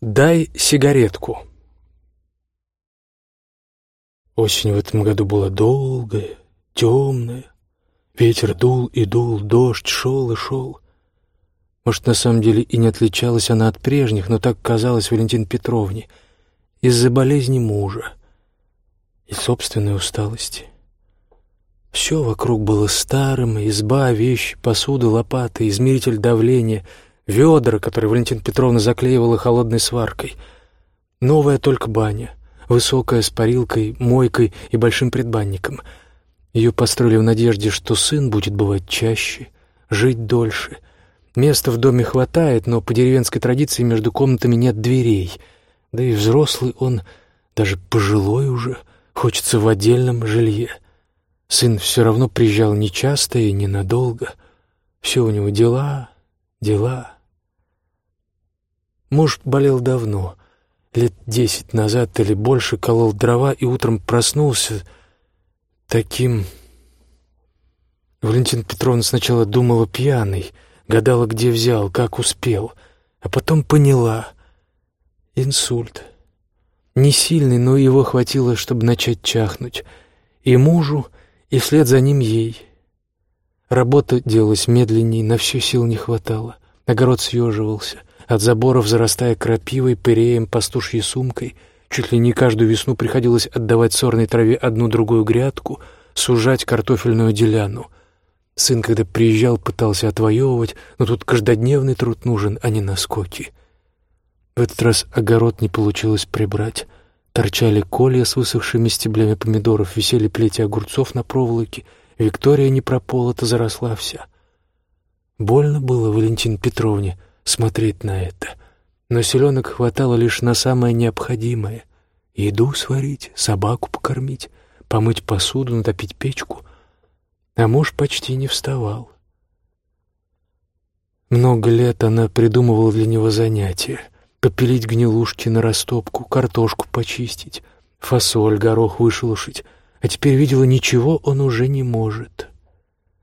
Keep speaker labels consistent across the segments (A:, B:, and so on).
A: Дай сигаретку. Осень в этом году была долгая, темная. Ветер дул и дул, дождь шел и шел. Может, на самом деле и не отличалась она от прежних, но так казалось Валентин Петровне из-за болезни мужа и собственной усталости. Все вокруг было старым, изба, вещи, посуда, лопата, измеритель давления, ведра, которые Валентина Петровна заклеивала холодной сваркой. Новая только баня, высокая с парилкой, мойкой и большим предбанником. Ее построили в надежде, что сын будет бывать чаще, жить дольше. Места в доме хватает, но по деревенской традиции между комнатами нет дверей. Да и взрослый он, даже пожилой уже, хочется в отдельном жилье. Сын все равно приезжал нечасто и ненадолго. Все у него дела, дела. Муж болел давно, лет десять назад или больше, колол дрова и утром проснулся таким... Валентина Петровна сначала думала пьяный, гадала, где взял, как успел, а потом поняла — инсульт. Не сильный, но его хватило, чтобы начать чахнуть. И мужу, и вслед за ним ей. Работа делалась медленней, на все сил не хватало. Огород съеживался, от заборов зарастая крапивой, пыреем, пастушьей сумкой. Чуть ли не каждую весну приходилось отдавать сорной траве одну-другую грядку, сужать картофельную деляну. Сын, когда приезжал, пытался отвоевывать, но тут каждодневный труд нужен, а не наскоки. В этот раз огород не получилось прибрать — Торчали колья с высохшими стеблями помидоров, висели плети огурцов на проволоке. Виктория не прополота, заросла вся. Больно было Валентин Петровне смотреть на это, но селенок хватало лишь на самое необходимое — еду сварить, собаку покормить, помыть посуду, натопить печку. А муж почти не вставал. Много лет она придумывала для него занятия — попилить гнилушки на растопку, картошку почистить, фасоль, горох вышелушить, а теперь видела, ничего он уже не может.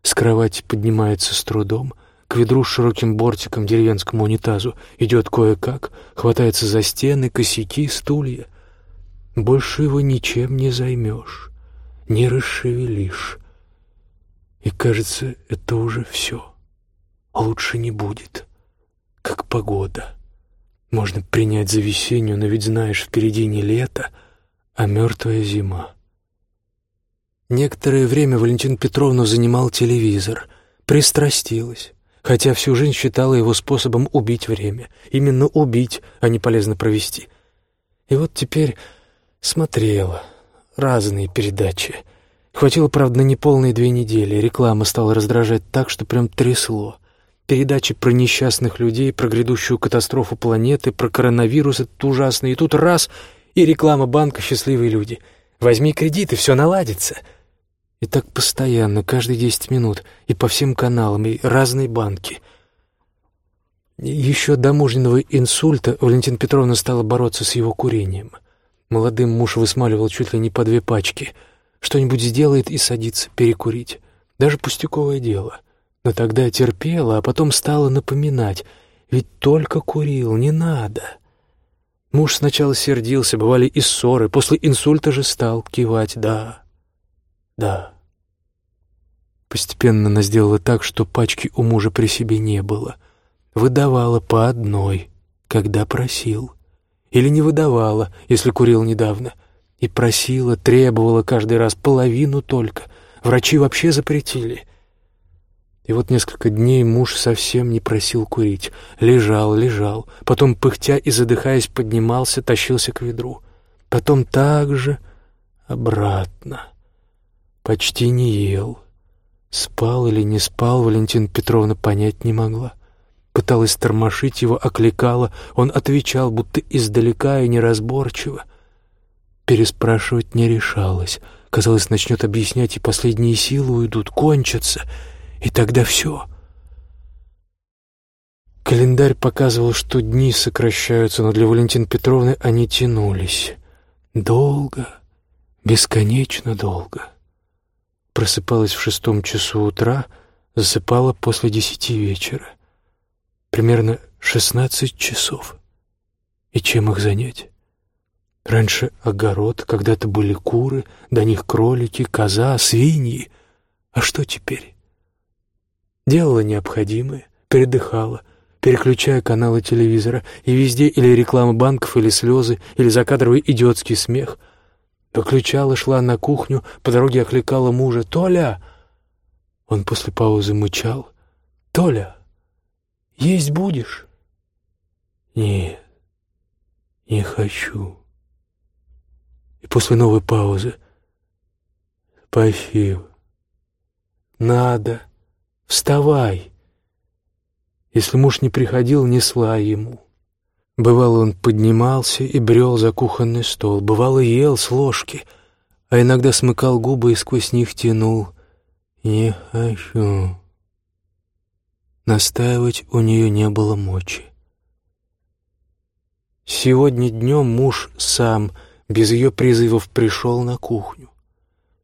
A: С кровати поднимается с трудом, к ведру с широким бортиком деревенскому унитазу идет кое-как, хватается за стены, косяки, стулья. Больше его ничем не займешь, не расшевелишь. И кажется, это уже все. Лучше не будет, как погода. Можно принять за весеннюю, но ведь знаешь, впереди не лето, а мертвая зима. Некоторое время Валентин Петровну занимал телевизор, пристрастилась, хотя всю жизнь считала его способом убить время. Именно убить, а не полезно провести. И вот теперь смотрела разные передачи. Хватило, правда, на неполные две недели. Реклама стала раздражать так, что прям трясло. Передачи про несчастных людей, про грядущую катастрофу планеты, про коронавирус этот ужасный. И тут раз — и реклама банка «Счастливые люди». Возьми кредит, и все наладится. И так постоянно, каждые десять минут, и по всем каналам, и разные банки. Еще до мужниного инсульта Валентина Петровна стала бороться с его курением. Молодым муж высмаливал чуть ли не по две пачки. Что-нибудь сделает и садится перекурить. Даже пустяковое дело — но тогда терпела, а потом стала напоминать. Ведь только курил, не надо. Муж сначала сердился, бывали и ссоры, после инсульта же стал кивать «да, да». Постепенно она сделала так, что пачки у мужа при себе не было. Выдавала по одной, когда просил. Или не выдавала, если курил недавно. И просила, требовала каждый раз половину только. Врачи вообще запретили — и вот несколько дней муж совсем не просил курить. Лежал, лежал, потом, пыхтя и задыхаясь, поднимался, тащился к ведру. Потом так же обратно. Почти не ел. Спал или не спал, Валентина Петровна понять не могла. Пыталась тормошить его, окликала. Он отвечал, будто издалека и неразборчиво. Переспрашивать не решалась. Казалось, начнет объяснять, и последние силы уйдут, кончатся — и тогда все. Календарь показывал, что дни сокращаются, но для Валентины Петровны они тянулись. Долго, бесконечно долго. Просыпалась в шестом часу утра, засыпала после десяти вечера. Примерно шестнадцать часов. И чем их занять? Раньше огород, когда-то были куры, до них кролики, коза, свиньи. А что теперь? Делала необходимое, передыхала, переключая каналы телевизора, и везде или реклама банков, или слезы, или закадровый идиотский смех. Выключала, шла на кухню, по дороге окликала мужа. «Толя!» Он после паузы мычал. «Толя, есть будешь?» «Нет, не хочу». И после новой паузы. «Спасибо. Надо. Вставай». Если муж не приходил, несла ему. Бывало, он поднимался и брел за кухонный стол, бывало, ел с ложки, а иногда смыкал губы и сквозь них тянул. «Не хочу». Настаивать у нее не было мочи. Сегодня днем муж сам — без ее призывов пришел на кухню.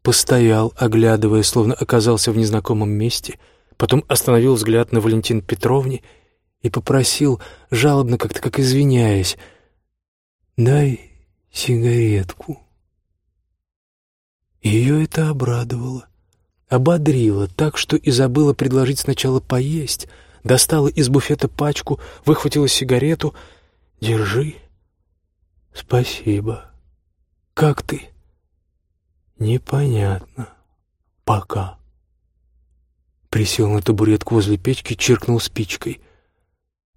A: Постоял, оглядывая, словно оказался в незнакомом месте, потом остановил взгляд на Валентин Петровне и попросил, жалобно как-то, как извиняясь, «Дай сигаретку». Ее это обрадовало, ободрило так, что и забыла предложить сначала поесть, достала из буфета пачку, выхватила сигарету. «Держи». «Спасибо». Как ты?» «Непонятно. Пока». Присел на табуретку возле печки, чиркнул спичкой.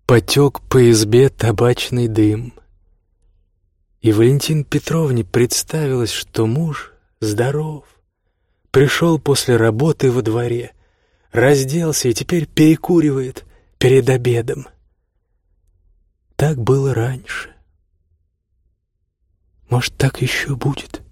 A: Потек по избе табачный дым. И Валентин Петровне представилось, что муж здоров. Пришел после работы во дворе, разделся и теперь перекуривает перед обедом. Так было раньше. Может, так еще будет?